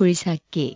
골삭기.